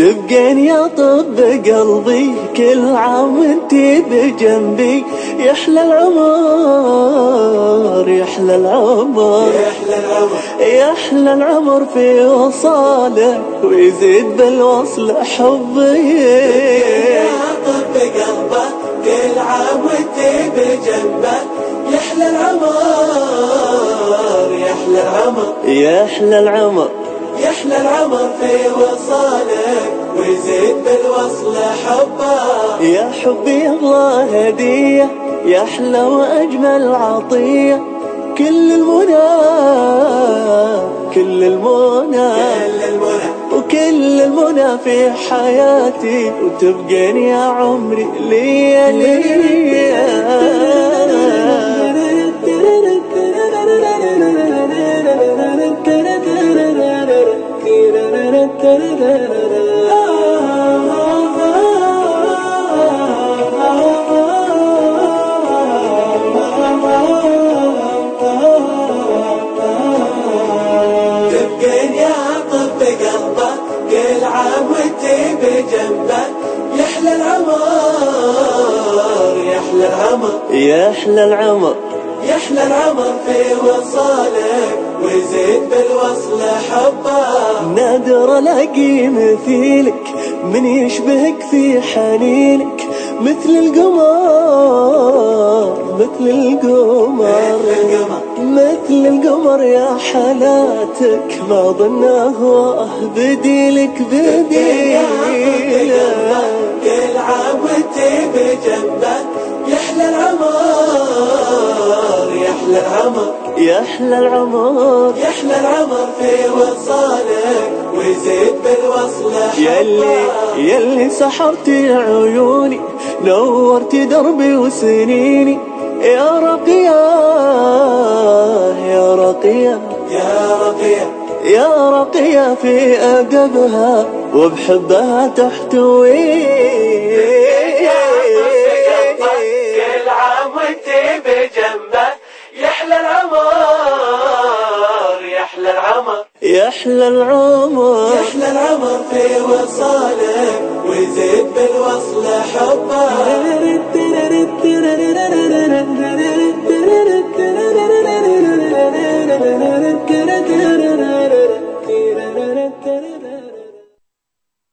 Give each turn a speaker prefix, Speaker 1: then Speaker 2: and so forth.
Speaker 1: تبقين يا طب قلبي كل عام وانتي بجنبي. يحلى العمر يحلى العمر.
Speaker 2: يحلى العمر
Speaker 1: في وصالك ويزيد بالوصل حبي.
Speaker 2: يا طب قلبه كل عام وانتي بجنبه يحلى العمر يحلى العمر
Speaker 1: يحلى العمر.
Speaker 2: يحلى العمر في وصالك ويزيد بالوصل حبه.
Speaker 1: يا حبي الله هدية يا أحلى وأجمل عطية. كل المنى كل المنى.
Speaker 2: كل المنى.
Speaker 1: وكل المنى في حياتي وتبقين يا عمري ليا
Speaker 2: تبقين وانتي بجنبه يحلى العمر يحلى العمر.
Speaker 1: يحلى العمر.
Speaker 2: يحلى العمر في وصالك ويزيد بالوصل حبه.
Speaker 1: نادر ألاقي مثيلك من يشبهك في حنينك مثل القمر. مثل القمر. مثل القمر. يا حالاتك ما ظنه بديلك بديلك.
Speaker 2: كل عام وانتي بجنبه يحلى العمر. يحلى العمر
Speaker 1: يحلى العمر
Speaker 2: يحلى العمر في وصالك ويزيد بالوصل
Speaker 1: يلي يلي سحرتي عيوني نورتي دربي وسنيني. يا رقية يا رقية
Speaker 2: يا رقية
Speaker 1: يا رقية في أدبها وبحبها تحتوي.
Speaker 2: كل عام وانتي بجنبه يحلى العمر يحلى العمر.
Speaker 1: يحلى العمر.
Speaker 2: يحلى العمر في وصالك ويزيد بالوصل حبه.